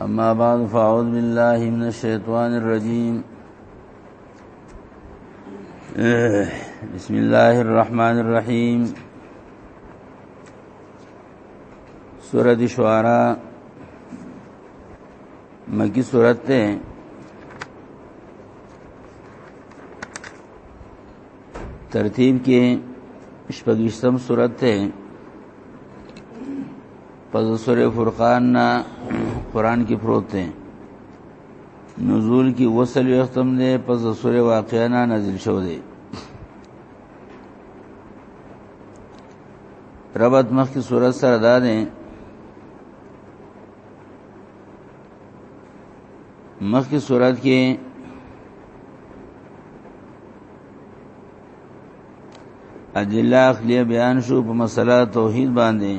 اما بعد فاعوذ بالله من الشیطان الرجیم بسم الله الرحمن الرحیم سورۃ شعراء مکی سورۃ ته ترتیب کې شپږشتم سورته پس سورہ فرقان نا قرآن کی پروت دے نزول کی وصل وختم دے پس سورہ واقعہ نا نازل شو دے ربط مخ کی صورت سره دا دے مخ کی صورت کې ادله عقلیه بیان شو په مسله توحید باندې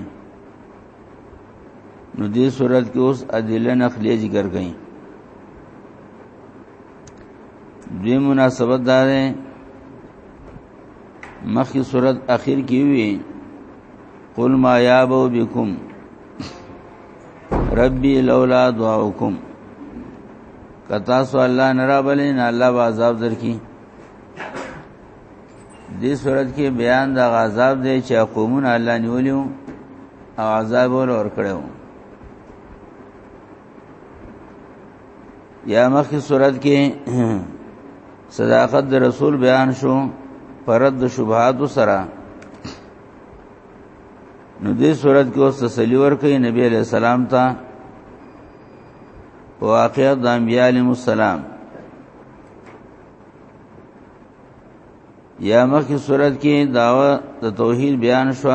نو دې صورت کې اوس ادله نقلیه ذکر کړي دې مناسبت دا ده مخکې صورت اخر کې وی قل ما یابو بكم ربي لولا دعاؤکم کتا سو الله نرا بلین الله با عذاب درکې دې صورت کې بیان د عذاب دی چې قومونه الله نیولیو او عذاب ور کړو یا مخکې صورت کې صداقت د رسول بیان شو پرد شبهات سره نو دې صورت کې اوس تسلی ورکړي نبی علیہ السلام ته واقعات د انبیاء علیهم السلام یا مخکې صورت کې داوا د توحید بیان شو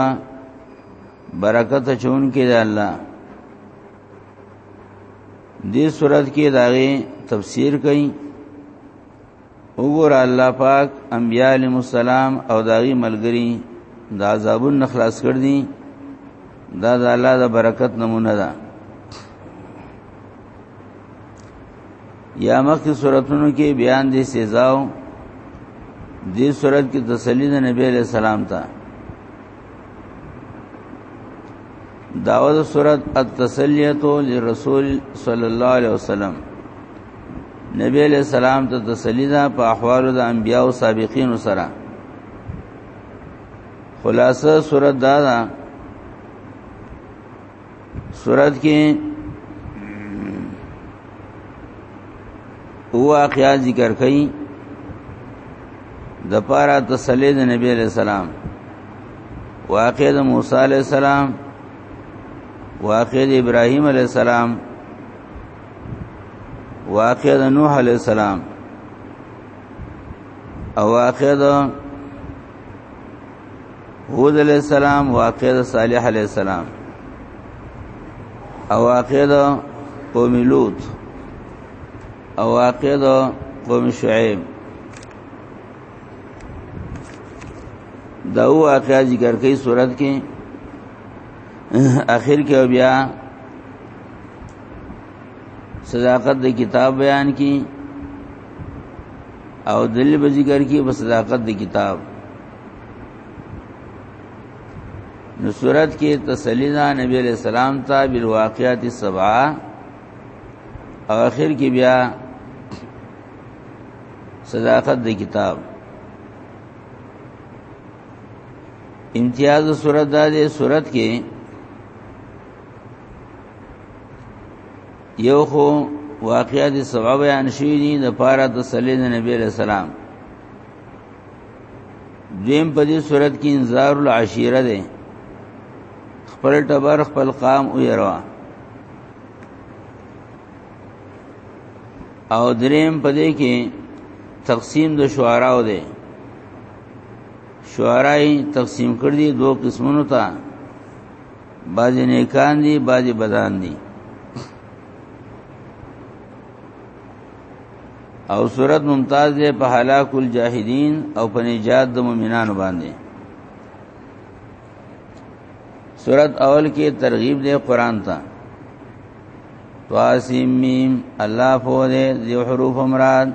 برکت چون کې د الله دې صورت کې داغه تفسیر کړي وګور الله پاک انبیاء علیهم السلام او داغي ملګری د عذابونو خلاص کړ دي دا د الله د برکت نمونه ده یا مخکې صورتونو کې بیان دي سزاو دې صورت کې تسلی د نبی له سلام ته داوود صورت التسلیه للرسول صلی الله علیه وسلم نبی علیہ السلام ته تسلی ده په احوال د انبیاء او سابقین سره خلاصه صورت دا ده سورت کې واقعات ذکر کړي د پارا تسلی د نبی علیہ السلام واقع د موسی علیہ السلام واقع د ابراهیم علیہ السلام واقع د نوح علیہ السلام او واقع د هود علیہ السلام واقع د صالح علیہ السلام او واقع د قوم لوط او واقع د قوم شعیب دا واقع ذکر کوي صورت کې اخر کې بیا صداقت د کتاب بیان کی او دل به ذکر کی په صداقت د کتاب نو صورت کې تسلی ده نبی علیہ السلام ته بالواقعات السبع او اخر کې بیا صداقت د کتاب امتیاز صورت ده د صورت کې یو خو واقعات سبب بیان شوی دي د پاره تسلی د نبی علیہ السلام دیم په دې صورت کې انذار العشیره ده خپل ټبر خپل قام او يروا او دریم په دې کې تقسیم د شعراو ده شعرای تقسیم کړ دي دوه قسمونو ته بعض نیکان دي بعض بدان دي او صورت ممتاز ده په هلاک الجاهدین او په نجات د مؤمنانو باندې صورت اول کې ترغیب ده قران ته تواسیم میم الله فوده ذی حروف مراد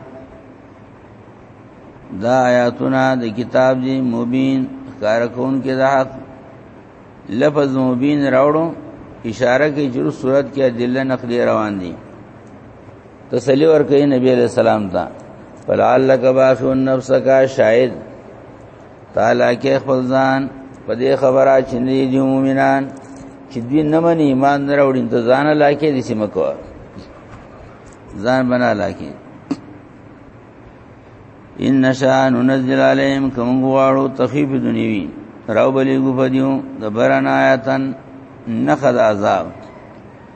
دا آیاتنا د کتاب دی مبین کارکون کې د حق لفظ مبین راوړو اشاره کې جرو صورت کې ادله نقلی روان دي تسلی ورکړي نبی علیہ السلام ته فلعلک باخو النفس کا شاهد تعالی کې خپل ځان په دې خبره چې دې مومنان چې دوی نه مني ایمان نه راوړي ته ځان لا کې دې سم کو ځان بنا لا کې ان نشا ننزل عليهم کوم غواړو تخفیف دنیوی راو بلی ګو پدیو د برنا آیاتن نخد عذاب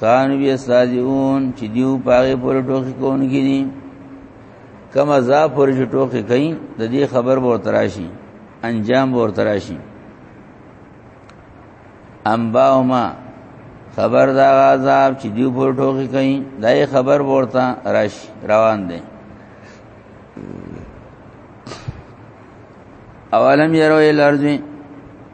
کان بیا ساجون چې دیو پاره پر ټوکی کون کینی کما ذا پر ټوکی کین د دې خبر به تراشی انجام به تراشی انباهما خبر دا عذاب چې دیو پر ټوکی کین دای خبر ورته راش روان دی اولم یرو الارض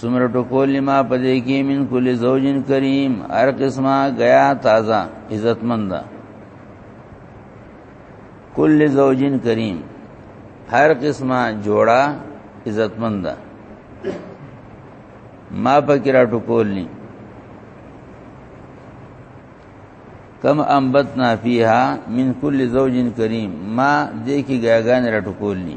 سمر ټکول ما پدې کې من کل زوجین کریم هر قسمه غیا تازه عزتمند کل زوجین کریم هر قسمه جوړا عزتمند ما پکې را ټکول ني کم انبتنا فیها من کل زوجین کریم ما دې کې غیاګان را ټکول ني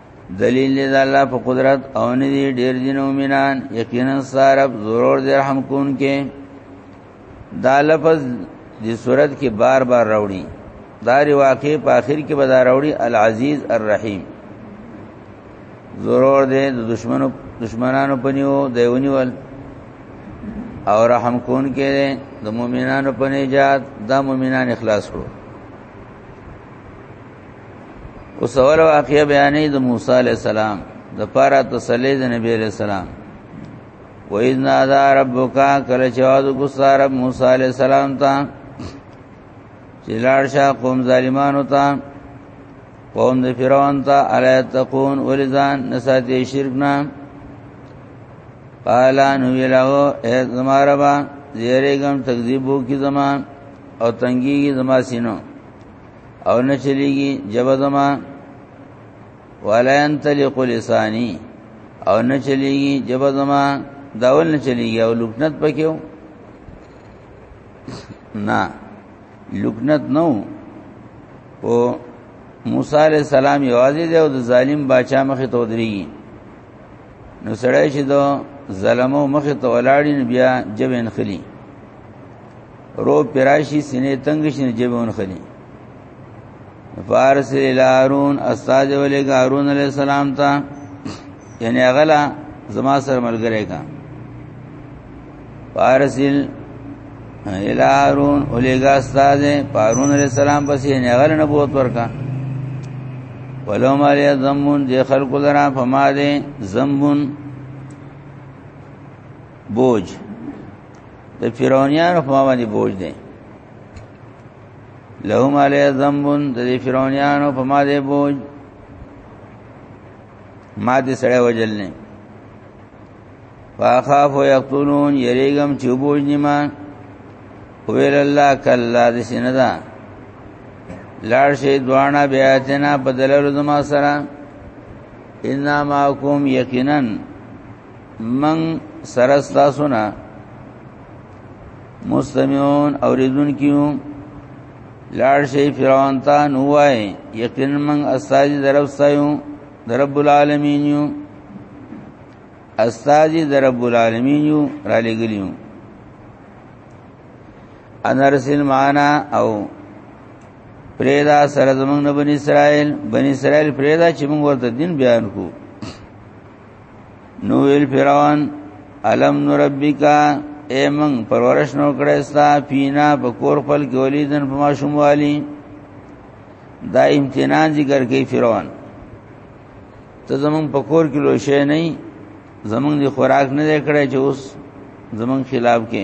دلیل دی الله په قدرت او نه دی ډیر جن مومنان یقینا سارب ضرور دی رحم کون کې دا لفظ د صورت کې بار بار راوړي دا ری واقع په اخر کې به دا راوړي العزیز الرحیم ضرور دی د دشمنو دشمنانو پنیو دیونی ول او رحم کون کې د مؤمنانو په نجات دا مؤمنان اخلاص کړو اوس اول واقعیا بیانې د موسی علی السلام د پاره تسلی د نبی علی السلام و اذ نادى ربك کله چې واز ګسار موسی علی السلام ته چې لاړ شه قوم ظالمانو ته قوم د فرعون ته الا تقون ولزان نساتی شرک نه قال ان ویلو اے زماربا زیرګم تکذیبو کی زمان او تنگی کی زما سینو او نه چلیږي جبه زما ولا ينطلق لساني او نه چلیږي جبه زما داول نه چلیږي او لکنت پکيو نه لکنت نو او موسی عليه السلام یوازې دی او د ظالم باچا مخې ته ودرېږي نو سړی چې دو ظلمو مخې ته ولاړی نو بیا جبه انخلی رو پراشی سینې تنگ شنه جبون خلی فارس الارون استاد ولې هارون علی السلام ته یعنی اغلا زما سره ملګری کا فارسل الارون اولیگا استاد پارون علیہ السلام پس یې نه غل نبوت ورکا ولو مال ذمون دی خلق لرا فما دی ذنبون بوج د فرعونانو په باندې بوج دی لهم علی ذنب د فرعونانو په ما دی بوج ما دې سړی وجل نه فاخاف یقتلون یریګم چې بوج نیما ویل الله کلا د سیندا لار شي دوانا بیا تینا بدلل زما سره انما کوم یقینا من سره تاسو نه مستمعون اوریدون کیو لاړ شي فرعون ته نو وای یقینا من استاد درب سایو درب العالمین یو استاد درب العالمین یو را لګلیو انرسل معنا او پریدا سره زمنګ بنی اسرائیل بنی اسرائیل پریدا چې موږ ورته دین بیان کوو نو ویل فرعون الم نربکا ایمن پرورش نو کړه ستا پینا په کور خپل کې ولیدن په ماشوم والی دا امتنان ذکر کوي فرعون ته زمون په کور کې لوي شي نه زمون دی خوراک نه کړی چې اوس زمون خلاف کې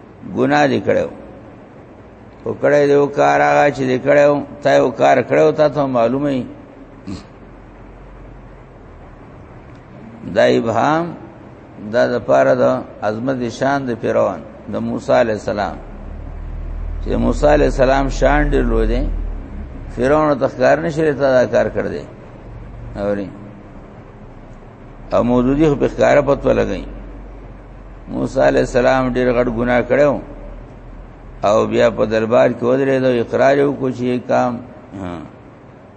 ګناه دې کړو او کړه دې وکړ هغه چې دې کړو تا یو کار کړو تا ته معلومه ای دا ابهام دا د پاره د عظمت شان د پیروان د موسی علی السلام چې موسی علی السلام شان ډیر لوی دی فرعون ته ښکار نشي ته دا کار کړ دی اوري او مودودی خو په ښکارا پتو لګی موسی علی السلام ډیر غټ ګناه کړو او بیا په دربار کې ودرې دو اقرار یو کو چی کام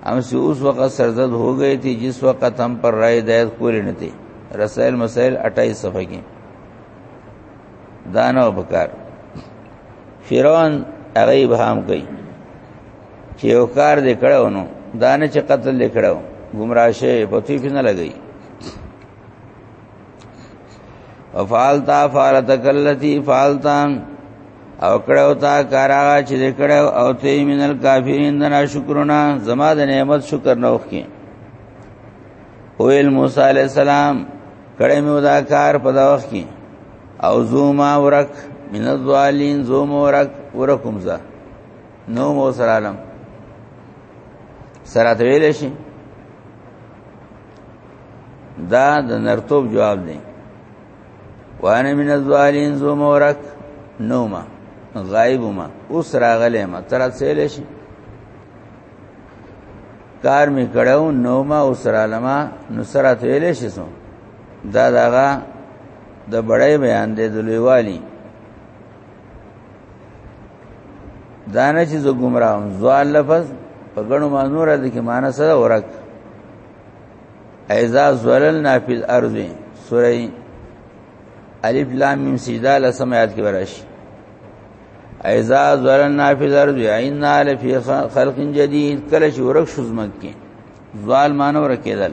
ہم سے اس وقت سرزد ہو گئے تھی جس وقت ہم پر رائے دائت کولی نہ تھی رسائل مسائل 28 صفحه کې دانو بکار فرعون هغه ابهام کوي چې یو کار دې کړو نو دانه چې قتل دې کړو گمراه شي په توی نه لګي افعلتا فعلتک اللتی فعلتا او کړو تا کارا چې دې کړو او ته مینل کافرین دنا شکرنا زما د نعمت شکر نه وکې اویل موسی علی السلام کړه مې ودا کار په دا وخت کې او زوما ورک من الظالین زوما ورک ورکم زه نو مو سره علم سره ته ویل شي دا د نرتوب جواب دی وانا من الظالین زو مورک نوما غایب ما اوس راغلی ما تر څه شي کار می کړو نوما اوس را لما نو سره ته ویل شي سو دا داغه د بړای بیان دی د لویوالي دانه چې زه گمراه هم زوال لفظ په غنو مانور د کې معنی سره ورک ایزا زوللنا فی الارض سوره الف لام میم سجدا لسم آیات کې ورش ایزا زوللنا فی الارض عینا لفی خلق جدید کله چې ورک شوزمت کې زوال مانور کېدل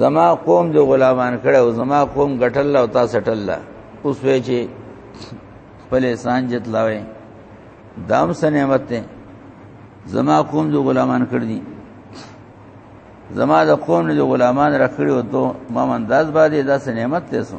زما قوم دی غلامان کړه او زما قوم غټل او تاسو ټل اوس وی چې خپل انسان جتلاوي دام سنعمت ته زما قوم دی غلامان کړ دي زما د قوم دی غلامان رکړي او ته ما انداز باندې دا سنعمت ته سو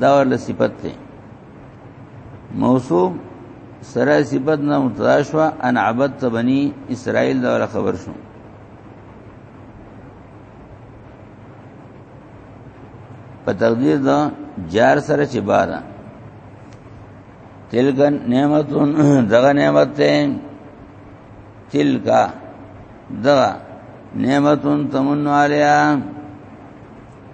دا ول صفت ته موصوف سره صفت نه متدا شو ان عبدت بني اسرائيل دا ول خبر شو په تقدیر دا جار سره چې بارا تلک نعمتون دغه نعمت ته تلکا دغه نعمتون تمن علیا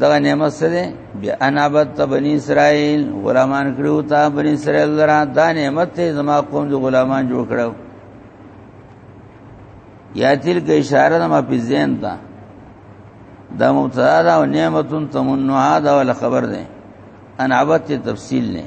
دغه نعمت سره بیا انابت ته بنی اسرائیل غلامان کړو ته بنی اسرائیل درا دا نعمت ته زما قوم د غلامان جوړ کړو یا تل کې اشاره ما په زین ته دا مبتدا دا او نعمتون تمنها دا ول خبر ده انابت ته تفصیل نه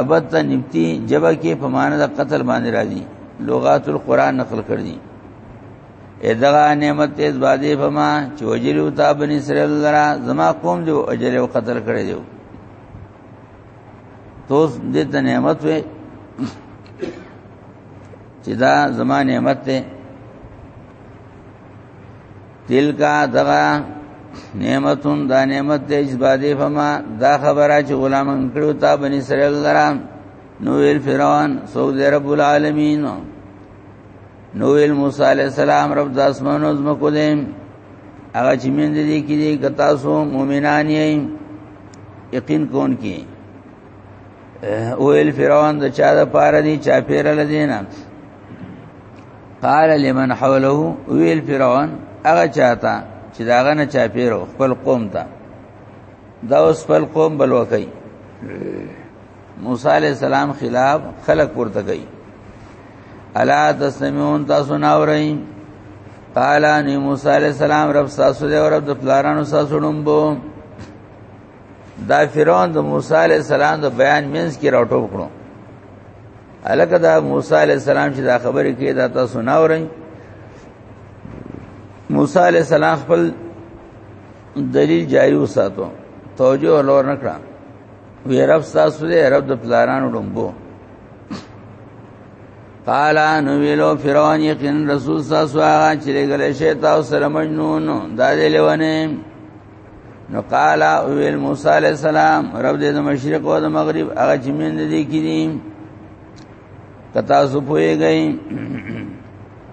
ابد ته نبتی جبه کې په معنی د قتل باندې راځي لغات القرآن نقل کړی ادغه نعمت تیز بادی فما چې وجلو تا بنی اسرائیل لرا زما قوم دی اجل او قتل کړی دی توس دې ته نعمت وې چې دا زما نعمت ته تلکا دغه نعمتون دا نعمت دې اجبادې فما دا خبره چې غلام کړو تا بني اسرائیل درا نو ویل فرعون سو دې رب العالمین نو ویل موسی علی السلام رب د اسمانو زمکو دې هغه چې مين دې کې دې کتا سو مؤمنان یې یقین کون کې او ال فرعون د چا د پاره دی چا پیر لدینا قال لمن حوله او ال فرعون هغه چاته چې داغه نه چا پیرو خپل قوم ته دا اوس خپل قوم بلوکای موسی علی السلام خلاف خلق پورته کوي الا تسمعون تاسو ناورئ قال ان موسی علیہ السلام رب تاسو دې او رب د پلارانو تاسو ډمبو دا فرعون د موسی علی السلام د بیان مینس کې راټو کړو الکه دا موسی علی السلام چې دا خبرې کې دا تاسو نه اورئ موسی علی السلام خپل دلیل جاری وساتو توجه لور نکړه وی رب تاسو دې رب د پلارانو ډمبو قال نو ویلو فرعون یقین رسول تاسو هغه چې لګل شي تاسو سره مجنون دا دې لونه نو قال او ویل موسی علی السلام رب دې د مشرق او د مغرب هغه چې مين دې کړي کتا سو پوي گئی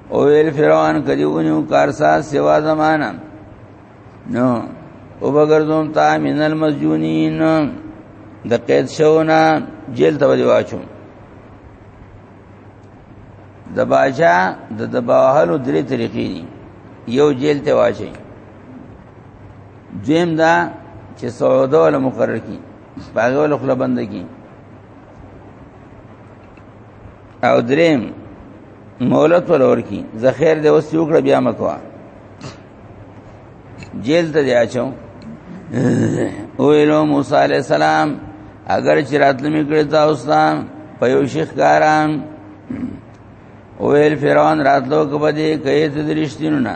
او ویل فرعون کدیونیو کارساز سوا زمانہ نو او بغرزوم تا من المسجونین د قید شونا جیل ته دی واچو د باچا د دباهلو درې طریقې دي یو جیل ته واچي دویم دا چې سعوده ول مقرر کی باغ ول خپل بند کی او دریم مولت ول ور کی زخیر دی وس یو کړ بیا مکوا جیل ته دی اچو او ایلو موسی علی السلام اگر چې راتل می کړی تاسو ته په یو شیخ کاران او ویل فرعون راتلو کبه دې کئ ته درشتینو نه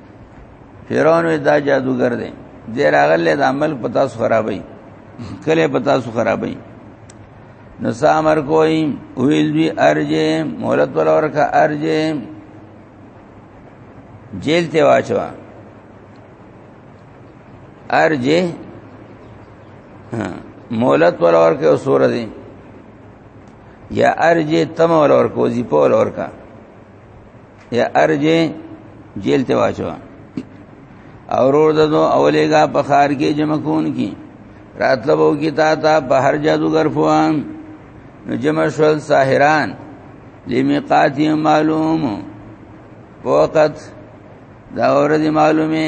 فرعون دا جادوګر دی دی راغله د عمل په تاسو خرابې کله په تاسو خرابې نو سامر کوئی ویل وی ارجه مولت ولا ورکا ارجه جیل ته واچوا ارجه مولت ولا ورکا وسور دي یا ارجه تم ولا ورکا وظیفه ولا ورکا یا ارجه جیل ته واچو اورور ددو اولیګه په خار کې جمع کون کی راتلبو کی تا تا په هر جادوګر فوام نو جمع شول ساحران لمیقات معلوم وقت دا ورځ معلومه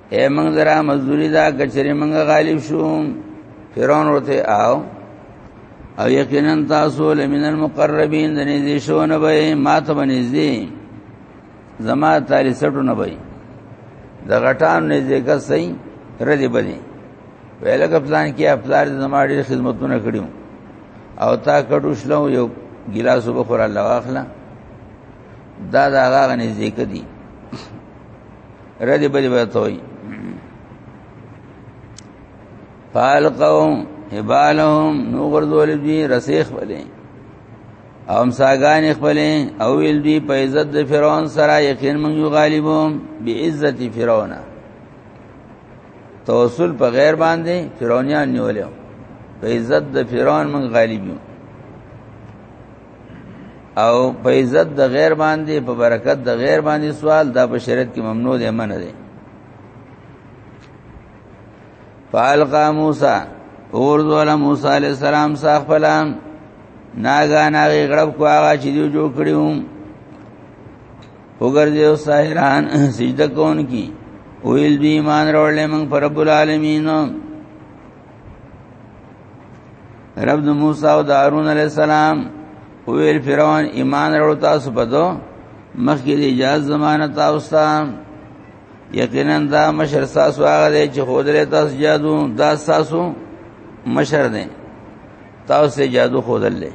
اے موږ درا مزدوری دا کچری موږ غالب شو فرعون ورته آو او یقینا تاسو لمن المقربین د نږدې شو نه به ما ته بنږدې زما تعالی سټو نه به د غټان نږدې کا سي ردی بني ویل کپلان کې خپلار زما ډېر خدمتونه کړیو او تا کډو شلو یو ګلاس وبخور الله واخلا دا دا هغه نږدې کدي ردی بدی بتوي فالقوم هبالهم نو غردول دی رسیخ بلې او مساګان خپلې او ویل دی په عزت د فرعون سره یقین مونږ یو غالبوم به عزت فرعون توسل په غیر باندې فرعونیان نیولیو په عزت د فرعون مونږ غالب یو او په عزت د غیر باندې په برکت د غیر باندې سوال دا په شریعت کې ممنوع دی منه دی فالقا موسی اور دولا موسی علی السلام صاحب پلام ناګا ناګي غړب کو هغه چې دیو جوړ کړیو وګرځیو ساحران سجده کون کی ویل دی ایمان راولې موږ پر رب العالمین رب د موسی او د هارون علی السلام ویل فرعون ایمان وروړ تاسو په دو مخکې د اجازه زمانه تاسو ته یقینا دا مشر تاسو هغه دی چې خود له تاسو جادو دا تاسو مشر دی تاسو ته جادو خودل له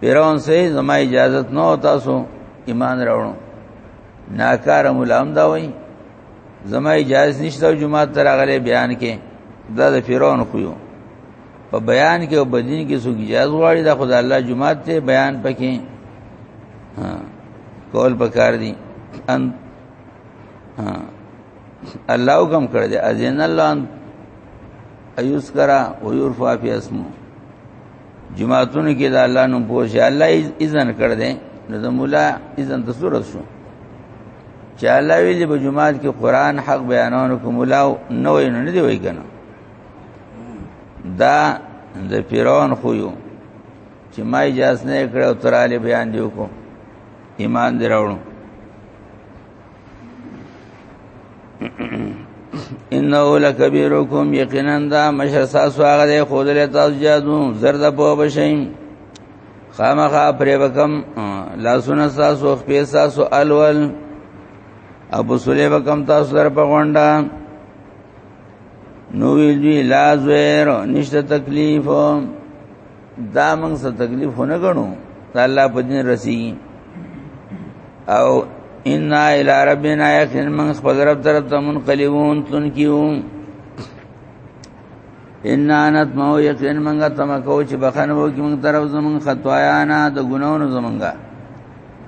فرعون سه زما اجازه نو تاسو ایمان راوړو ناکار ملام دا وای زما اجازه نشته جمعه تر غلې بیان کې دا د فرعون خو یو په بیان کې او بدین کې څوک اجازه غواړي دا خدای الله جمعه ته بیان پکې ها کول پکار دي ان ها الله حکم کړ دې اذن الله ان ایوس کرا ويرفع فی اسمو جماعتونو کې د الله نوم پوښي الله اذن کړ دې نو د مولا اذن ته صورت شو چې الله ویلي په جماعت کې قران حق بیانونه کوم مولا نه وای نه دی وای کنه دا د پیران خو یو چې ما اجازه نه کړو تراله بیان دیو کو ایمان دراوړو انه لکبیرکم یقینا دا مشر تاسو هغه دی خود له تاسو جادو زرد په بشین خامخا پرې وکم لاسونه تاسو خو په تاسو الول ابو سلیب کم تاسو در په غونډه نو ویل دی لا زویر نشته تکلیف دا موږ څه تکلیف نه غنو دا الله په دین رسی او ان الى ربنا یقین من خپل رب طرف ته منقلبون تن کیو ان انت مو یقین منګه تم کو چې بخنه وو کې موږ طرف زمون خطایانا د ګناونو زمونږه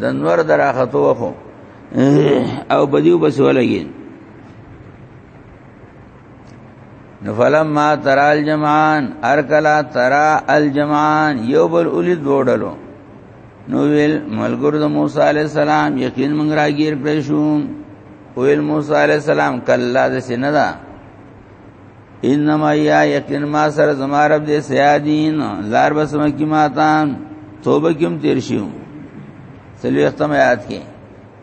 د نور دراختو وخو او بدیو بس ولګي نو فلما ترا الجمعان ارکلا ترا الجمعان یو بل اولی دوړلو نو ویل ملګر د موسی علی السلام یقین مونږ راګیر کړی شو ویل موسی علی السلام کلا د سیندا انما یا یقین ما سره زما رب دې سیادین لار بسم کی ماتان توبه کیم تیر شیو سلوی ختم آیات کې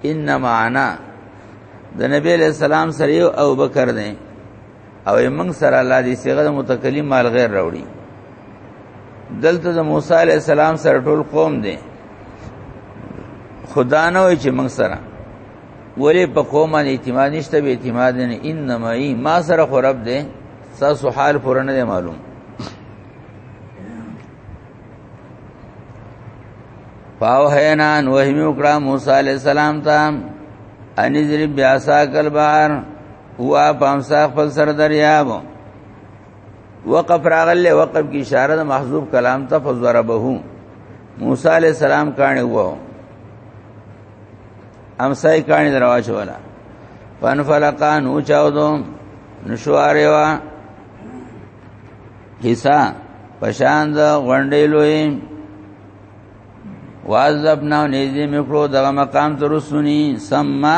انما انا د نبی علیہ السلام سره یو او بکر دی او موږ سره الله دې صيغه متکلم مال غیر راوړي دلته د موسی علیہ السلام سره ټول قوم دی خدا نه وای چې موږ سره ولی په قوم باندې اعتماد نشته به اعتماد نه انما ای ما سره خو رب دې تاسو حال پوره نه معلوم پاو حینان وحمی اکڑا موسیٰ علیہ السلام تا انی ذریب بیاسا کل بار ہوا پامسا خپل سر دریاب وقف راغل لے وقف کی اشارہ دا محضوب کلام تا فضوربہو موسیٰ علیہ السلام کانے ہوا ہو امسای کانی درواچ ولا فن فلقا نو چاو دو نشواره وا حصہ پشان د غونډې لوی واذب نو نيزي مکرو دغه مقام تر سني سما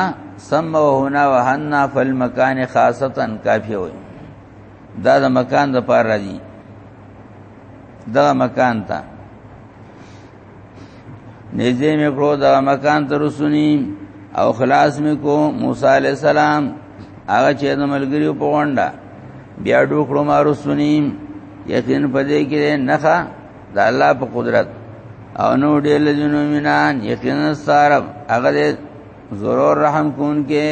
سم وهنا وهنا فالمکان خاصتا کافی وي دا د مکان د پار راځي دا مکان ته نږدې مې کړو دا مکان ته رسونی او خلاص مې کو موسی عليه السلام هغه چې د ملګریو په غونډه بیا ډوکړو ما رسونی یقین پدې کې نه ښه د الله په قدرت او نو ډېر لجنو مینان یقینا سارب هغه دې ضرور رحم کون کې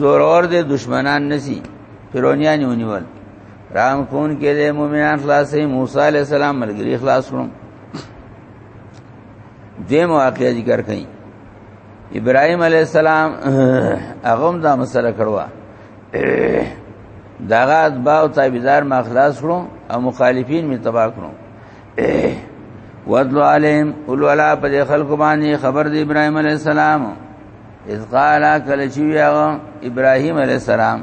ضرور دې دشمنان نسی فرعونیان ونیول رام کون کې د مؤمنان خلاصې موسی عليه السلام ملګری خلاص کړم دې مواقع ذکر کړي ابراهيم عليه السلام هغه دا مسله کړوا داغه اتباع او تابعدار ما خلاص کړو او مخالفین می تباہ کړو وَاتْلُ عَلَيْهِمْ قُلْ وَلَا پَدِ خَلْقُ بَانِي خبر د ابراهيم عليه السلام اذ قال کله چې ویغه ابراهيم عليه السلام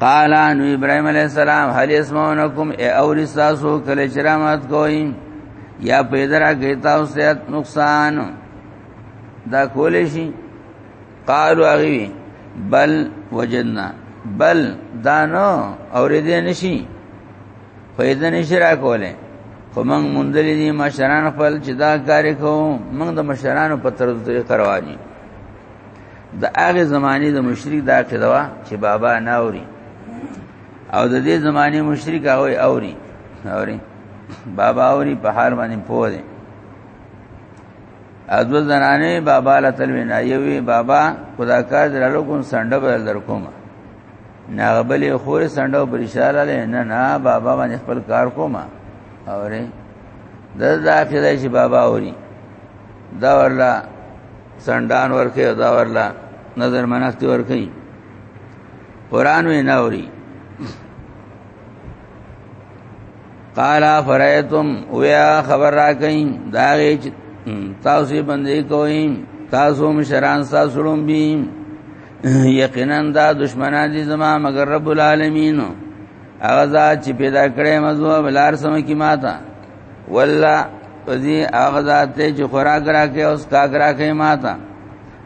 قال نو ابراهيم عليه السلام هل اسمعونكم اي اورستاسو کله چرامات کوي یا پیدرا گیتا او صحت نقصان دا کولې شي قالو اغي بل وجدنا بل دانو اور دې نشي فیض نشي را کولې خو موږ مندلې دي مشران خپل چې دا کار کوو موږ د مشرانو په طرز طریقه رواني د هغه زمانه د مشرک دا کړوا چې بابا نه اوري او د دې زمانه مشرک هغه اوري اوري بابا اوري په هر باندې پوه دي ازو زنانه بابا لتل وینا یوي بابا خدا کار درلو کوم سنډه بدل در کوم ناغبلې خور سنډه پر اشاره لې نه نه بابا باندې خپل کار کوم اوري د ذاکره چې بابا اوري دا ورلا سندان ورکه او دا ورلا نظر منښت ورکه قران وی ناوري قال فرایتم ویا خبر را کئ دا تاسو باندې کوئ تاسو مشران تاسو لوم بي یقینا دا دشمنان دي زما مگر رب العالمین اغزا چې پیدا کړې مزو بلار سم کی ماتا والله پدی هغه ذات ته چې خوراک راکې او سکا راکې ماته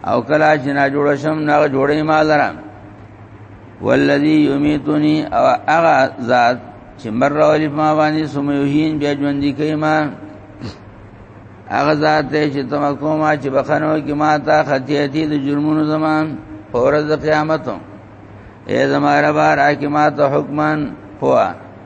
او کلا چې نه جوړ شم نه جوړې ما لره والذي يميتني او هغه ذات چې مر راولې ما باندې سميوهين بیا ژوند کوي ما هغه ذات ته چې تم کومه چې بخنو کې ما ته خطيتي د جرمونو زمان اورز قیامتو اے زما رب راکې ما ته حکمن هوا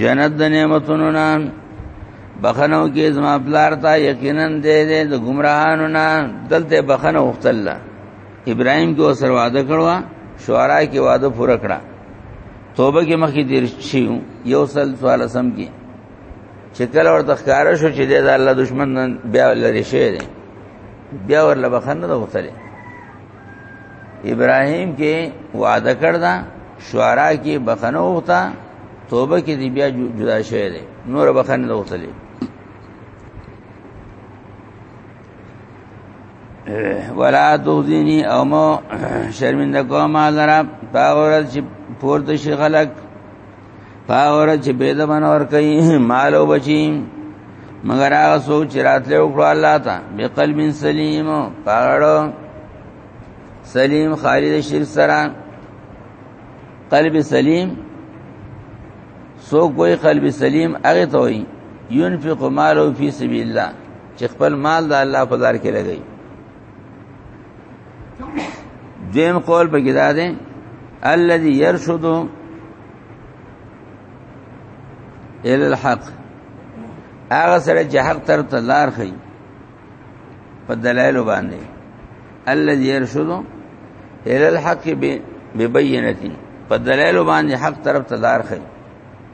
جنت د نعمتونو نه بخنو کې زما پلار ته یقینا دې دې د گمراهانو نه دلته بخنه وختل ابراهيم کې وسر وعده کړو شعرا کې وعده پوره کړه توبه کې مخې دیر شي یو سل سوال سم کې چې کله ورته ښکارا شو چې د الله دشمن بیا لری شي بیا ورله بخنه وختل ابراهيم کې وعده کړ دا شعرا کې بخنه وخته توبه کې دی بیا جدا شوی دی نور بخنه وخته دی ولا تغزینی او مو شرمنده کوما لرا پاورز چې پورته شي خلق پاور چې به د من ور کوي مالو بچي مگر هغه سو چې راتلو کړه الله تا به قلب سلیم پاړو سلیم خالد شرک سره قلب سلیم سو کوئی قلب سلیم هغه ته وي ينفق ماله في سبيل الله چې خپل مال د الله په لار کې لګي دیم قول په کې دا دی الذي يرشد الى الحق هغه سره چې حق تر تلار خي په دلایل باندې الذي يرشد الى الحق ببينه په دلایل باندې حق طرف تلار خي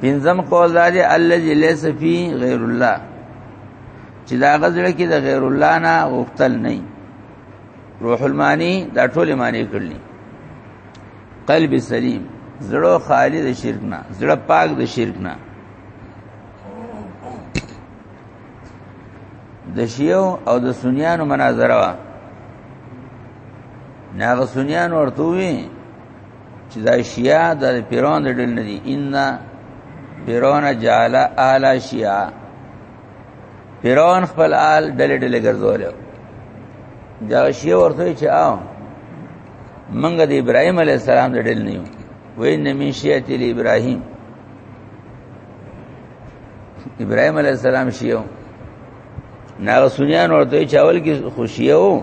پنځم قول دا دی الذي ليس فيه غير الله چې دا غزړه کې د غیر الله نه غختل نه روح المانی دا ټول معنی کړلی قلب سلیم زړه خالی د شرک نه زړه پاک د شرک نه د شیو او د سنیانو مناظره وا ناغه سنیان ورته وی چې دا شیعه د پیران د ډل نه دي ان پیران جعل اهل شیعه پیران خپل آل ډل ډل ګرځول دا شیعه ورته چې آو منګ د ابراهیم علی السلام د ډل نه یو وې نه می شیعه ال ابراهیم ابراهیم علی السلام شیعه ناغه سنیان ورته چې اول کې خوشیه وو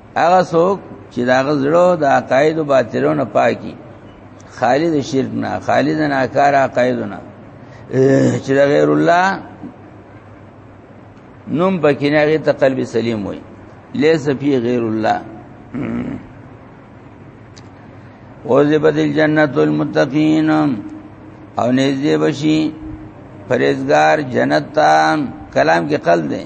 هغه څوک چې دا غزړو د عقاید او باطلو نه پاکي خالی د شرک نه خالی د ناکار عقاید نه چې د غیر الله نوم پکې نه غي ته قلب سلیم وي لیس فی غیر الله وذبت الجنت المتقین او نږدې بشي پرېزګار جنت ته کلام کې قلب دی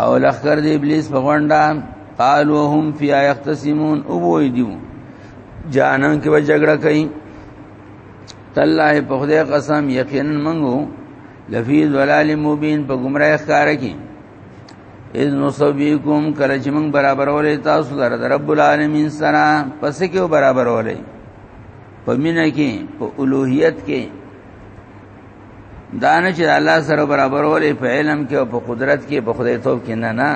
او لخر دی ابلیس په غونډه قالو هم فی یختصمون او وای دیو جانان کې به جګړه کوي تالله په خدای قسم یقینا منغو لفی ذلال مبین په گمراه ښکار کې اذ نصبیکم کله چې موږ برابر ولې تاسو در رب العالمین سره پس کې برابر ولې په مینه کې په اولوہیت کې دانه چې الله سره برابر ولې په علم کې او په قدرت کې په خدای توب کې نه نه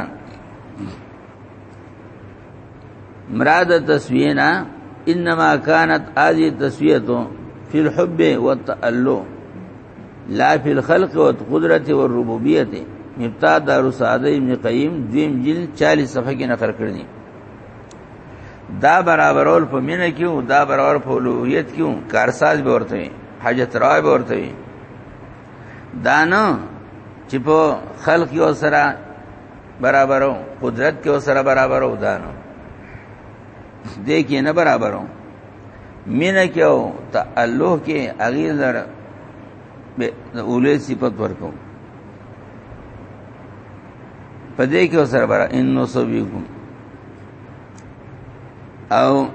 مراد تسویه نه انما كانت هذه تسویه فی الحب والتألق لا فی الخلق والقدرت والربوبیت مبتدا دار سعد ابن قیم دویم جلد 40 صفحه کې نقل کړی دا برابرول په مینه کیو دا برابر په اولویت کیو کارساز به ورته وي حاجت راوي به ورته وي دا نه چې په خلق یو سره برابرو قدرت کې سره برابرو دا نه دې کې نه برابرو مینه کې او تعلق کې اغیزر به اولې صفت ورکو په دې کې سره برا انو سوبیکم او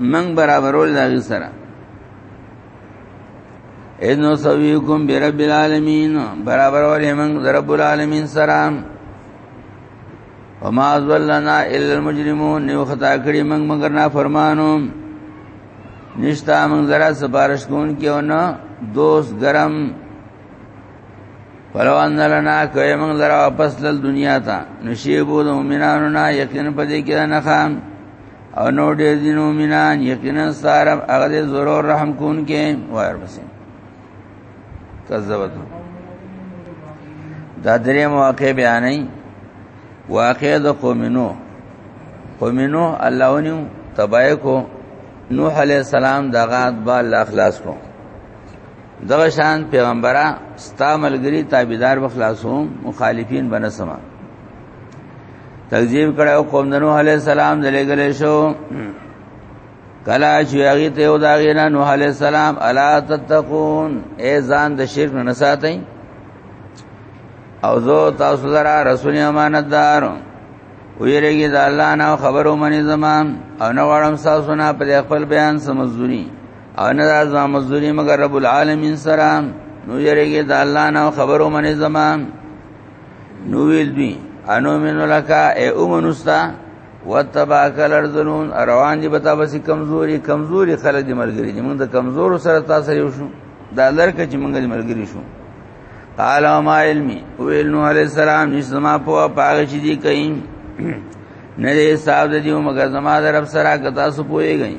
من برابرول داغی سره انو سویکم برب العالمین برابرول من رب العالمین سره وما ازولنا الا المجرمون نیو خطا کړی من مگر نا فرمانو نشتا من ذرا سفارش کون کیو نه دوست گرم فلوان لنا کوي موږ لرا واپس لل دنیا ته نشيبو د مؤمنانو نه یقین پدې کې نه خام او نو ډېر دي مؤمنان یقینا سارب هغه دې ضرور رحم کون کې وایو پسې کذبت دا درې مواقع بیانې واقع د قومینو قومینو الله ونیو تبای کو نوح علیہ السلام دغه بعد لا اخلاص کو دغه شان پیغمبره ستا ملګری تابعدار بخلاصوم مخالفین بنسما تکذیب کړو قوم د نوح علی السلام د لګل شو کلا چې هغه ته او دا غینا نوح علی السلام الا تتقون ای ځان د شرک نه ساتئ او زه تاسو لپاره رسول امانتدار ویریږي د الله نه خبرو منی زمان او نه غواړم تاسو نه په خپل بیان سمزوري او نه دا زما مزدوری مگر رب العالمین سره نو یریږي د الله نه خبرو منې زما نو ویل دوی انو من لکا ای اومنستا وتباک الارذلون روان دي بتا بس کمزوري کمزوري خلک دي ملګری دي موږ د کمزور سره تاسو یو شو دا لرکه چې موږ دي ملګری شو قال ما علمي ویل نو علي السلام نسما په پاګ چې دي کین نه دې صاحب دې مګر زما در رب سره کتا سو پوي گئی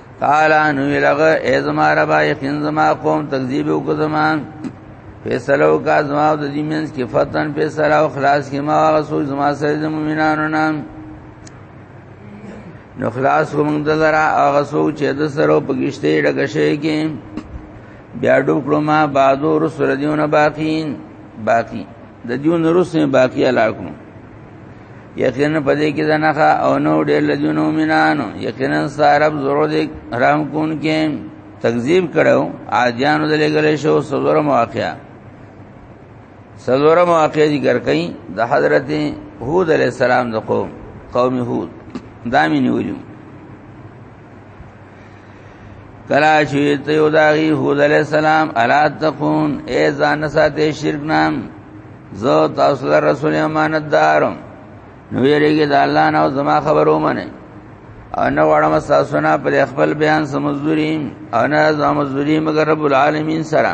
قال انو لغه ازما ربا یقین زما قوم تکذیب وکزما فیصلو کا زما د دې منځ کې فتن فیصله او خلاص کې ما رسول زما سره د مؤمنانو نام نو خلاص کوم د زرا هغه سو چې د سره پګشته ډګشه کې بیا ډوکړو ما بادو رسول دیونه باقین باقی د دیو نورسې باقی علاقو یقینا پدې کې ځنخه او نو ډېر لجنو مینانو یقینا سارب زورو دې حرام کون کې تکذیب کړو عادیانو دلې غلې شو سلور مواقعا سلور مواقعې ذکر کړي د حضرت هود علیہ السلام د قوم قوم هود دامي نیولیو کلا چې ته یو داغي هود علی السلام الا تقون ای ځان ساته شرک نام زو تاسو در رسول امانت دارم نو یریږي د الله نه او زما خبرو منه او نه وړم تاسو نه پر خپل بیان سمزوري او نه زما مزوري مگر رب العالمین سره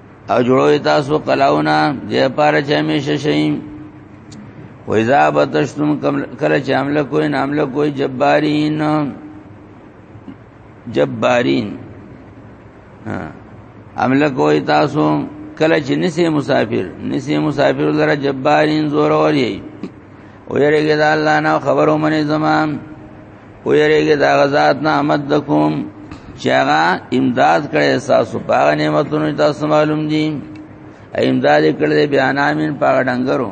او جوړوي تاسو کلاونه د پاره چې همیشه شي و اذا بتشتم کله چې عمله کوی نه عمله کوی جبارین جبارین عمله کوی تاسو کله چې نسی مسافر نسی مسافر لره جبارین زور وری او یریګه الله نه خبرو منی زمان ویریږي دا غزاد نه امد دکوم چې هغه امداد کړي تاسو په هغه نعمتونو تاسو معلوم دي امداد کړي بیان امین په ډنګرو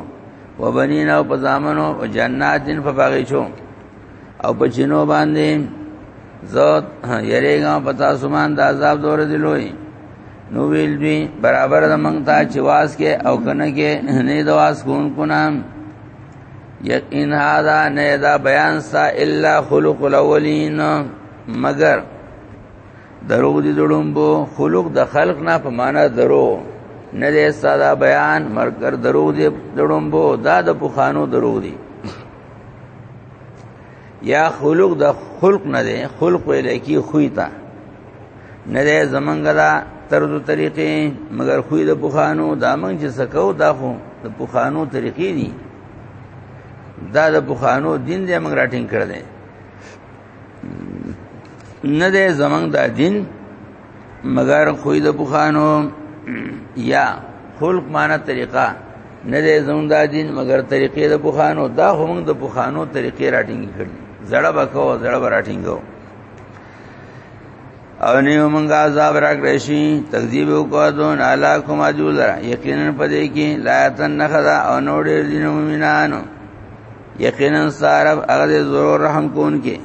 و بنینا او پزامنو او جناتین په باغچو او په جنو باندې زوت یریګا پتا سومان د عذاب دور دی لوی نو ویل دی برابر د منګ تا چواس کې او کنه کې نه دواس کون کو نام یقین هذا نه دا بیان سا الا خلق الاولین مگر دروغ دي دړمبو خلق د خلق نه په معنا درو نه دې ساده بیان مرګر دروغ دي دړمبو دا د پوخانو دروغ دي یا خلق د خلق نه دې خلق ویل کی خوې تا نه دې زمنګ دا طرز طریقې مگر خوې د پوخانو دا منګ چې سکو دا خو د پوخانو طریقې دي دا د بخانو دین دې موږ راټینګ کړ دې نه دې زمنګ دا دین مگر خوې د بخانو یا خلق معنا طریقه نه دې زمنګ دا دین مگر طریقې د بخانو دا هم د بخانو طریقې راټینګ کړ زړه بکو زړه راټینګو او نه موږ عذاب راکړې شي تکذیب وکړو دون الا کوم اجول یقینا پدې کې لا تنخذا او نور دین مومنانو یقینا سارب هغه ضرور رحم کون کې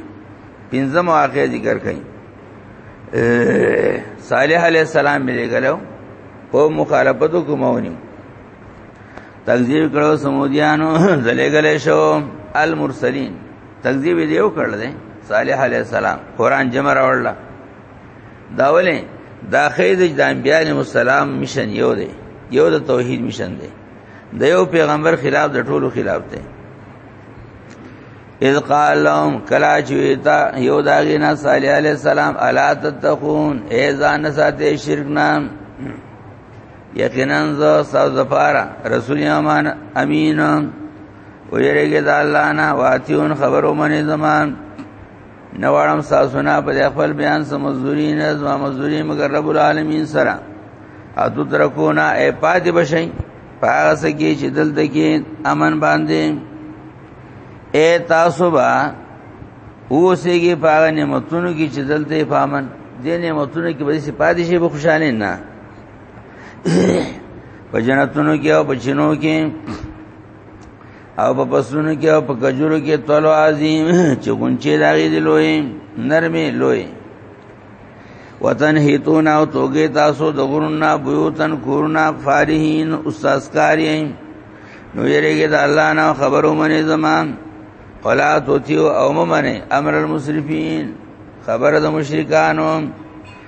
پنځم واقعې ذکر کړي صالح علی السلام ملي غلو په مخالفتو کومونی تکذیب کړو سمودیانو زلګلې شو المرسلین تکذیب دی یو کړل دی صالح علیہ السلام قران جمع راوړل دا ولې دا خید د انبیاء علیهم السلام مشن یو دی یو د توحید مشن دی د یو پیغمبر خلاف د ټولو خلاف دی اذ قال لهم کلا چویتا یو داغینا صالح علیہ السلام الا تتقون ای ځان ساته شرک نام یقینا ز ساز دفارا رسول امان امین ویریږي د الله نه واتیون خبرو منی زمان نوړم ساسونه په خپل بیان سمزوري نه زما مزوري مگر رب العالمین سره اتو ترکونا اے پات بشي پاس کی چې دل دکی امن باندې اے تاسو با اوسېږي پاغه نعمتونو کې چې دلته پامن دې نعمتونو کې به سي پاتې شي به خوشاله نه په جنتونو کې او بچنو کې او په پسونو کې او په کجورو کې طلو عظیم چې غونچې داغې دي لوی نرمې لوی وطن هیتون او توګه تاسو د غرنا بيوتن کورنا فارحین استاد کاری نو یریږي د الله نه خبرو منې زمان ولا توتیو او ممنه امر المسرفین خبر د مشرکانو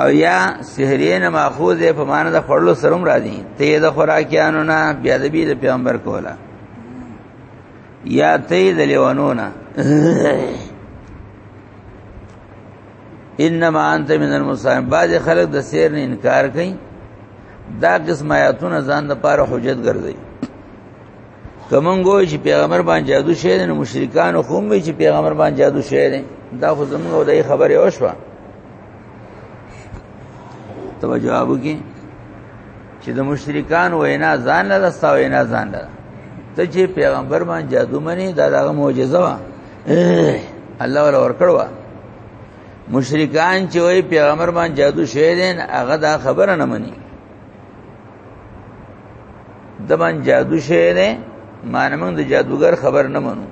او یا سحرین ماخوذ په معنی د خړلو سره راځي ته د خوراکیانو نه بیا د بی د پیغمبر کولا یا ته د لیوانو نه انما انت من المصائم بعض خلک د سیر نه انکار کوي دا قسم آیاتونه ځان د پاره حجت ګرځي کومن ګوي چې پیغمبر باندې جادو شوی دی نو مشرکان خو هم چې پیغمبر باندې جادو شوی دی دا خو زموږ د خبرې اوښوا ته جواب وکي چې د مشرکان وینا ځان نه دستا وینا ځان نه ته چې پیغمبر باندې جادو منی دا دغه معجزه وا الله ولا ور کړوا مشرکان چې وای پیغمبر باندې جادو شوی دی هغه دا خبره نه مني د من جادو شې نه مان موږ د جادوګر خبر نه منو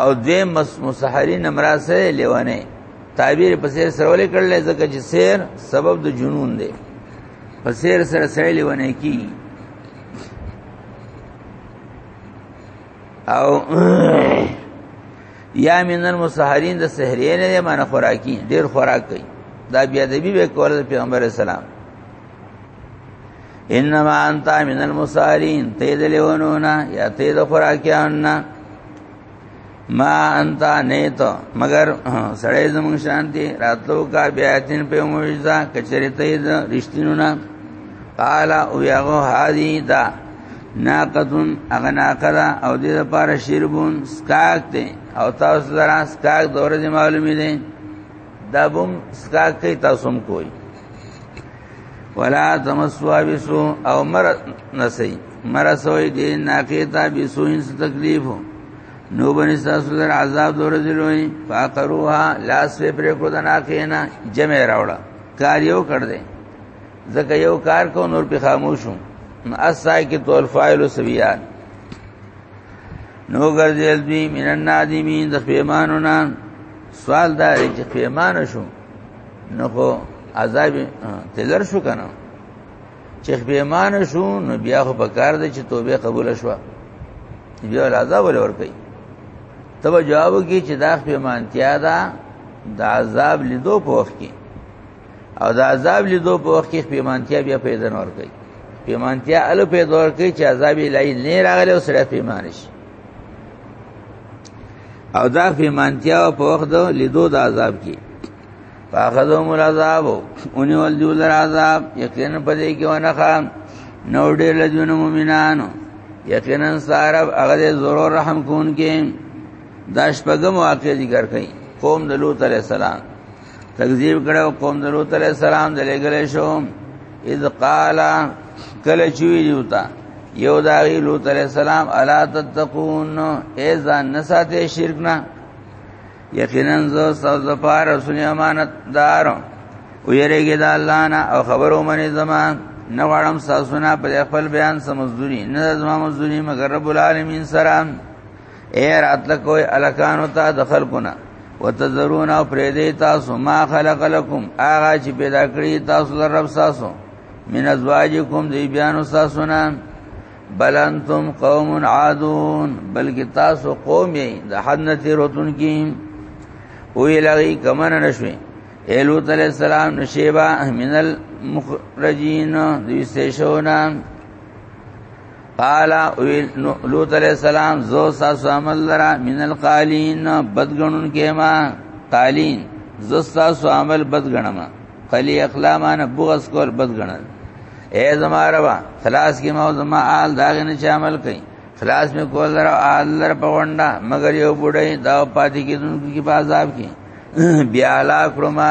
او دې مسحری نمرا سره لیوانه تعبیر په سیر سره ولې کړل ځکه چې سیر سبب د جنون دی په سیر سره سره لیوانه کی او یا من المسحرین د سحرین نه معنی خوراکي ډیر خوراک کوي دا بیا د بی کول پیغمبر اسلام انما انت من المسحرین ته د لیونونه یا ته د خوراکیان نه ما انت نه ته مگر سړی زمون شانتی راتلو کا بیا تین په معجزه کچری ته د رښتینونه قال او یغو هذه دا ناقتون اغه ناقدا او دې لپاره شربون سکاک دی او تاسو درا سکاک دور دې معلومې دي دا بم سکاک کوي تاسو هم کوی ولا تمسوا بسو او مر نسی مر سوی دې ناقیتا بسو انس تکلیف نو بنی تاسو در عذاب دور دې لوی فاقروها لاس پر کو د ناقینا جمع راوړه کار یو کړ دې ځکه یو کار کو نور په خاموش شو نو اسایکه تو الفاعل سویان نو ګرځیل دوی من النادمین د پیمانو نه سوال دا چې پیمانه شو نو خو عذاب تلر شو کنه چې پیمانه شو نو بیا خو په کار دی چې توبه قبول شوه بیا عذاب ول ور کوي تب جواب کی چې دا پیمانتیا دا د عذاب لیدو په وخت کې او دا عذاب لیدو په وخت کې پیمانتیا بیا پیدا نور کوي پیمانتیا ال پیدا ور کوي چې عذاب الهی نه راغلی او سره پیمان شي او دا پیمانتیا په وخت د لیدو د عذاب کې فاخذهم العذاب اونې ول دی ول عذاب یقینا پدې کې ونه خام نو ډېر لجن مؤمنانو یقینا سارب هغه ضرور رحم کون کې داش پګم واقع ذکر کړي قوم د لوط علی السلام تکذیب کړو قوم درو تل سلام دلګل شو اذ قال کله چوي دیوتا یو دا لوط علیہ السلام الا تتقون ای ځان نساته شرک نه یقینا زو سوز پار رسول امانت دار او یریګی دا الله نه او خبرو منی زمان نه غړم ساسونه په خپل بیان سمزدوري نه زما مزدوري مگر رب العالمین سره اے راتل کوئی الکانو تا دخل کنا وتذرون او پرې دې تاسو ما خلق لكم اغا چې پیدا کړی تاسو در رب تاسو من ازواجکم دی بیانو تاسو نه بل انتم قوم عادون بلکې تاسو قوم یې د حد نه تیروتون کی وی لغی کمن نشوي ایلو تعالی السلام نشیبا من المخرجین دوی سیشونا قال لوط علیہ السلام زو ساسو عمل لرا من القالین بدګنون کېما قالین زو ساسو عمل بدګنما قلی اخلامان بغض کول بدګنل اے زما ربا خلاص کی ما زما آل داغه نه عمل کئ خلاص می کول را آل لر پوندا مگر یو بډای دا پاتې کیدونکو کی بازاب کی بیا لا کړما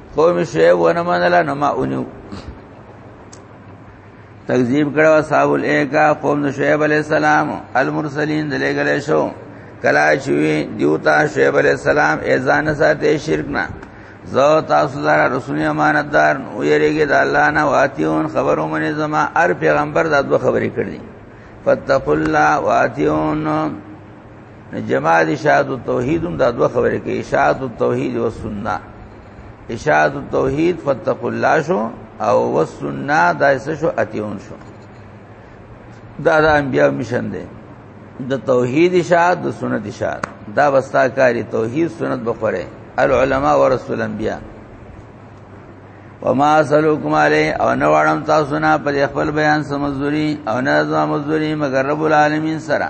قوم شعیب ونه منل نو ما اونیو تکذیب کړو اصحاب الیکا قوم د شعیب علی السلام المرسلین د لګل شو کلا چوي دیوتا شعیب علی السلام اذان ساته شرک نه زو تاسو زړه رسول امانتدار او یریږي د الله نه واتیون خبرو منې زما هر پیغمبر دا دوه خبرې کړې فتقوا الله واتیون جماعت اشاعت التوحید هم دا دوه خبرې کوي اشاعت التوحید او سنت اشاعت التوحید فتقوا الله شو او والسنه دا څه شو اتیون شو دا د انبیاء مشن دی د توحید اشاعت د سنت اشاعت دا وستا کاری توحید سنت بخوره العلماء ورسول انبیاء وما سلوکم علی او نه وړم تاسو نه په خپل بیان سمزوري او نه زما مزوري مگر رب العالمین سره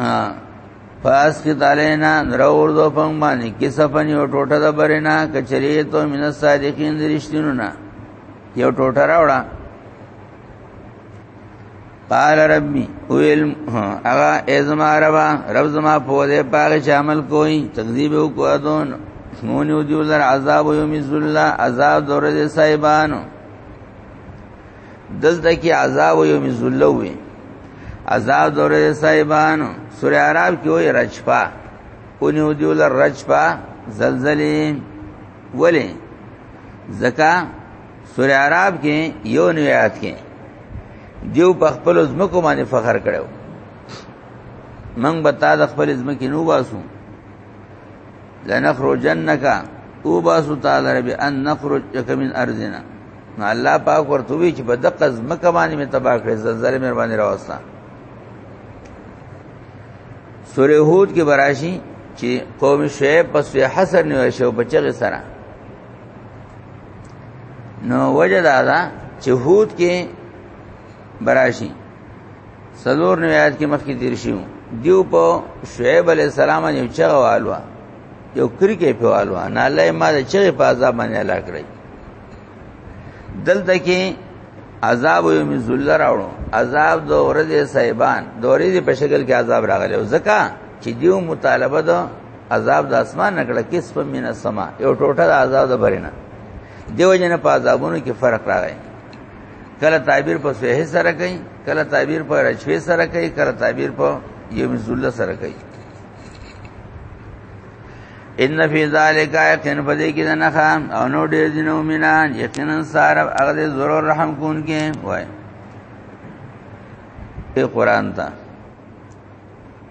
ها پاس کې تعالینا درور دو پنګ باندې کې سپنی او ټوټه د برینا کچری ته من صادقین درشتینو نه یو ټوټه راوړه قال ربي ويل اغا ازما ربا رب زما په دې پاره چې عمل کوئی تکذیب وکړو دون مونږ دیو لر عذاب یوم ذل عذاب دور دې صاحبانو دلته کې عذاب یوم ذلو وي عذاب دورې صاحبانو سورې عرب کې وي رجفا اونیو دیول رجفا زلزلې ولې زکا سورې عرب کې یو نیات کې دیو په خپل زمکو باندې فخر کړو من بتا د خپل زمکې نو باسو لنخرجنک او باسو تعالی رب ان نخرجک من ارضنا نو الله پاک ورته وی چې په دقه زمکه باندې مې تباہ کړې زلزلې مې باندې راوستا سورې هود کې براشي چې قوم شعیب پس یې حسر نیو شو په چغه سره نو وجه دا ده چې هود کې براشي سلور نو یاد کې مخکې تیر شو دیو په شعیب علی السلام یو چغه والوا یو کرکه په والوا نه الله ما د چغه په عذاب باندې لا کړی دلته کې عذاب یوم ذل راوړو عذاب د ورځې صاحبان د ورځې په شکل کې عذاب راغلی او ځکه چې دیو مطالبه ده عذاب د اسمان نکړه کس په مینه سما یو ټوټه د عذاب د برینه دیو جن په عذابونو کې فرق راغی کله تعبیر په سوه سره کوي کله تعبیر په رچوي سره کوي کله تعبیر په یوم ذل سره کوي ان فی ذالک یقین فدی کی دنخا او نو ډیر دین مومنان یقینا سارب هغه ضرور رحم کون کې وای په قران ته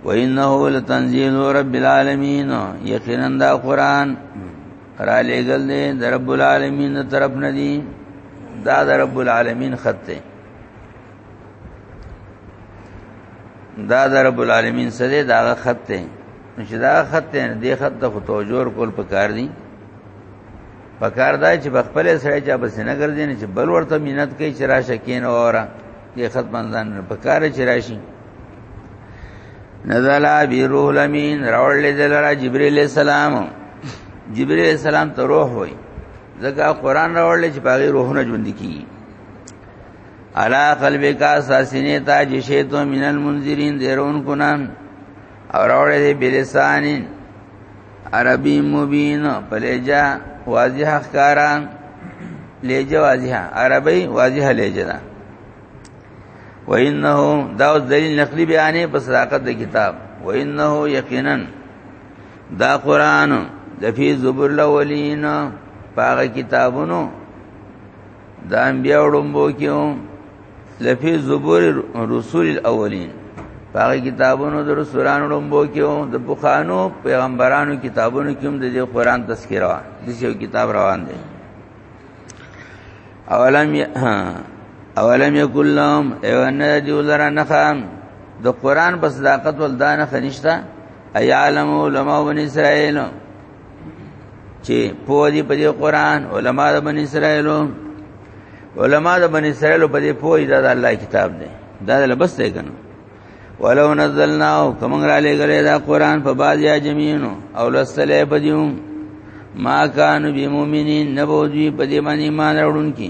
وانه لتنزیل رب العالمین یقینا دا قران را لېګل دی د رب العالمین طرف نه دی دا د رب العالمین خط دی دا د رب العالمین سره دا خط دی نو چې دا خط دی نو دې خط ته خو توجه ورکول پکار دي پکار دا چې په خپلې سړی چا پسې نه ګرځي نه چې بل ورته مینت کوي چې راشه کېنه وره دې خط باندې ځان نه پکار چې راشي نزل بی روح الامین راول دل را جبرئیل السلام جبرئیل السلام ته روح وای ځکه قران راول چې باغی روحونه ژوند کی علا قلبک اساسینه تا جشیتو من المنذرین دیرون کنان اور اوړه دې بلسانین عربی مبین پلیجا واضح ښکارا لیجا واضح عربی واضح لیجا دا وانه دا دلیل نقلی بیانې په صداقت د کتاب وانه یقینا دا قران د فی زبر الاولین پاغه کتابونو دا انبیاء وړمبو کیو لفی زبور رسول الاولین پاغه کتابونو در سوران وړمبو کیو د بوخانو پیغمبرانو کتابونو کوم د قرآن تذکرہ د یو کتاب روان دی اولم ی... اولم یکل لهم ایوان دی ولر نخام د قرآن په صداقت ولدان خنشتا ایعلم علماء بنی اسرائیل چې په دې په دې قران علما د بنی اسرائیلو علما د بنی اسرائیلو په دې پوهې دا د الله کتاب دی دا له بس دی کنه ولو نزلنا کوم را لګلې دا قران په باز یا جمینو او لسلې په دیو ما کان بی مومنین نبو دی په دې باندې ایمان راوړونکي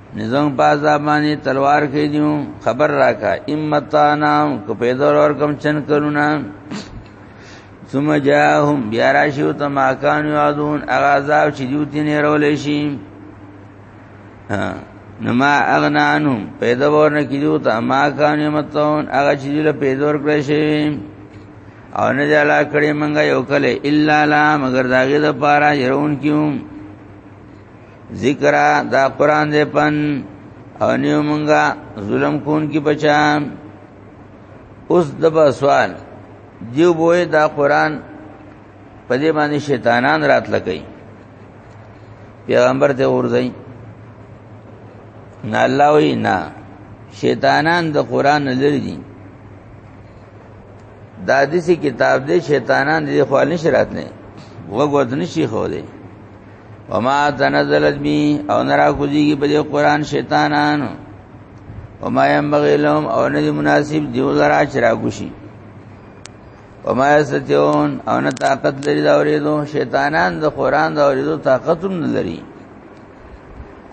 نظام باز باندې تلوار کې دیو خبر راکا امتانا کو پیدا اور کم چن کرونا ثم جاءهم بیاراشو تما کان یادون اغاظاب چې دیو دین رولې شي نما اغنانهم پیدا ورنه کیدو ته ما کان یمتون اغه چې دیو پیدا ور کړی شي او نه جلا کړي منګه یو کله الا لا مگر داګه د پارا يرون کیوم ذکر دا قران دې پن او نیو مونږه ظلم کون کی بچا اوس دبا سوال دیو بوې دا قران په دې باندې شیطانان رات لګي پیغمبر ته ورځي نه الله وی نه شیطانان د قران لری دي دا دسی کتاب دې شیطانان دې خو نشرات نه وګورد نشي خو دې وما تنزلت بي او نرا کوزيږي په دې قران شیطانان وما ينبغي لهم او نه دي مناسب دی ولرا چرا کوشي وما يستون او نه طاقت لري دا ورېدو شیطانان د قران دا ورېدو طاقت هم نه لري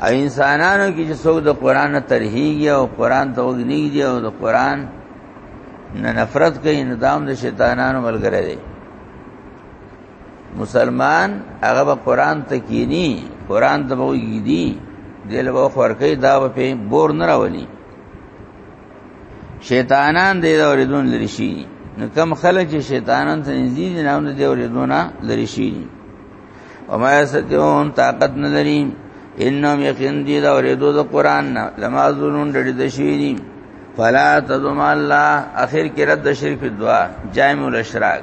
او انسانانو کې چې څوک د قران نه ترهيږي او قران ته وګنيږي او د قران نه نفرت کوي نظام د شیطانانو ملګری دی مسلمان هغه به قران ته کینی قران ته به یګی دل به خورکې دا په بور نه راولي شیطانان دې دا اوریدون لري شي نو کم خلک چې شیطانان ته نږدې دي نه دې اوریدونه لري شي او ما ستون طاقت نه لري انهم یقین دې دا اوریدو د قران نه لما ظنون ډډې د شي دي فلا تذم الله اخر کې رد شرک دعا جامع الاشراق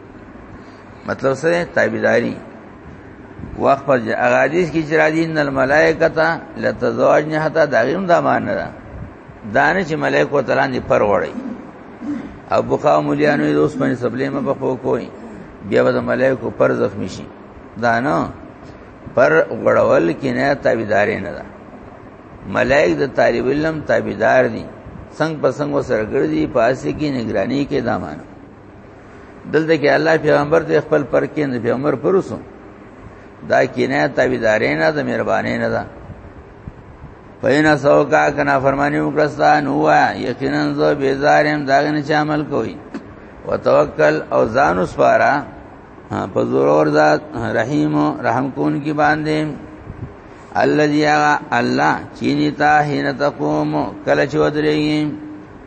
مطلب څه دی تابعداري وخت پر اغادیس کی چرا دي ان الملائکتا لتزوجن حتا داغیم دا مان نه دانه چې ملائکه تعالی نه پر وړي او بخا مليانو د اوس باندې سبلې ما په خو کوی بیا به ملائکه پر زخمی شي دانه پر غړول کې نه تابعدار نه ده ملائک د طالب علم تابعدار دي څنګه پسنګ وسره ګرځي پاسې کې نگرانی کې دامانو دلته کې الله پیغمبر ته خپل پر کې نه پیغمبر پروسو دا کینه تابعدارې نه ده مهربانې نه ده پینا سو کا کنا فرمانی وکړستا نو یقینا زو بیزارم داغه نه عمل کوي وتوکل او ځان وسپارا په ضرور ذات رحیم رحم کون کی باندې الذي الله چینی تا حين تقوم کله چودريږي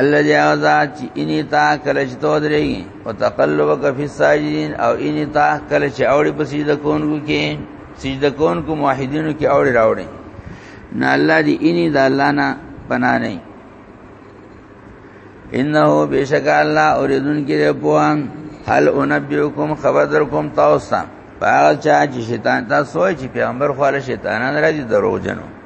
الذي ذات چې اني تا کله چې تو درېږي او تقلبک فی الساجدین او اني تا کله چې اوړي په سجده کوونکو کې سجده کوونکو موحدینو کې اوړي راوړي نه الله دې اني د الله نه پنا نه انه بشک الله اوریدون کې دی پوان هل انبئکم خبر در کوم تاسو ته پاغل چا چې شیطان تاسو چې پیغمبر خو له شیطانانو راځي دروغجنو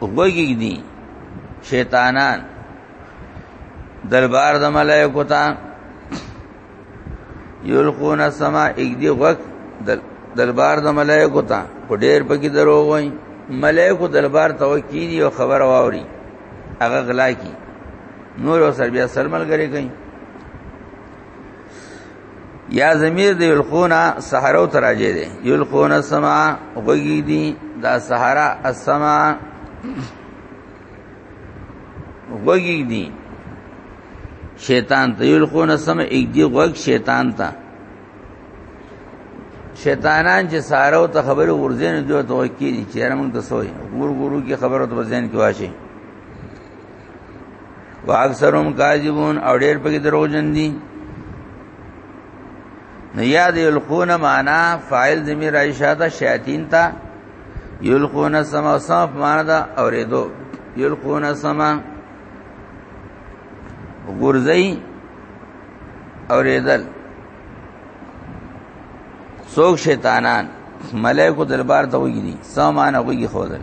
غوږی ږدي شیطانان دربار د ملائکو ته یلقون السما اګدی غوږ دربار د ملائکو ته په ډیر پکې درو وای ملائکو دربار ته وکیږي او خبر واوري هغه غلا کی نور او سر بیا سلمل غری کوي یا ضمیر دی یلقونا سحرو تراجه دی یلقونا سما غوی دی دا سحرا السما غوی دی شیطان ته یلقونا سما ایک دی غوږ شیطان ته شیطانان چې سارو ته خبره ورزین دوی ته وکی دي چې موږ ته سوې ګور ګورو کې خبره ته ځین کې واشه واکثرهم کاذبون او ډېر پکې دروغجن دي نو یاد یلقون معنا فاعل ضمیر عائشہ دا شیاطین تا یلقون سما صف معنا دا اوریدو یلقون سما غرزی اوریدل سوک شیطانان ملائکو دربار ته وګینی سامان وګی خودل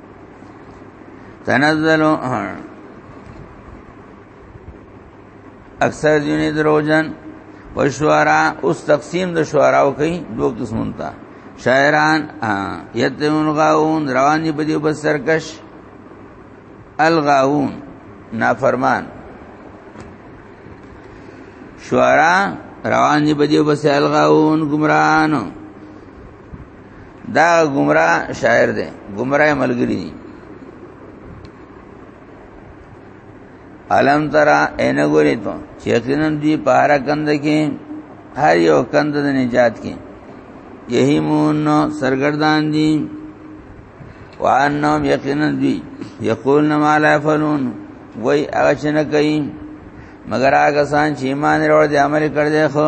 تنزل اکثر ځینې دروژن او شعرا اوس تقسیم د شعراو کوي دوه قسمون ته شاعران یتمون غاون روان دي په دې بس سرکش الغاون نافرمان شعرا روان دي په دې بس الغاون گمراهانو دا گمراه شاعر دی گمراه ملګری دی علم ترا ان ګورې ته چې یقینا دی پارا کند کې هر یو کند د نجات کې یہی مون سرګردان دي وانهم یقینا دی یقول ما لا فلون وای هغه چې نه کوي مگر هغه سان چې ایمان وروړي عمل کړي خو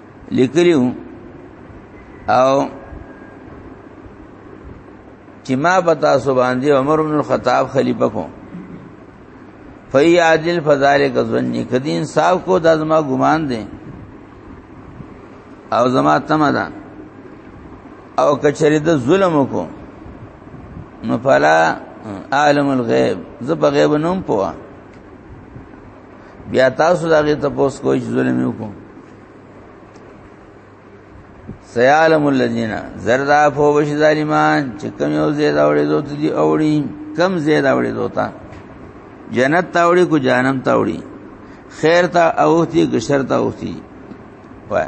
لیکلیو او چې ما پتا سو باندې عمر بن الخطاب خلیفہ کو فی عادل فذالک ظنی کدی انصاف کو د ازما ګمان دي او زما تمه ده او کچری د ظلم کو نو فلا عالم الغیب زب غیب نوم پوا بیا تاسو دا غي تپوس کوی چې ظلم وکم سیالم الذین زردا فو بش ظالمان چې کوم یو زید اوړي دوت دی اوړي کم زید اوړي دوتا جنت تاوړي کو جانم تاوړي خیر تا اوتی گشر تا اوتی وای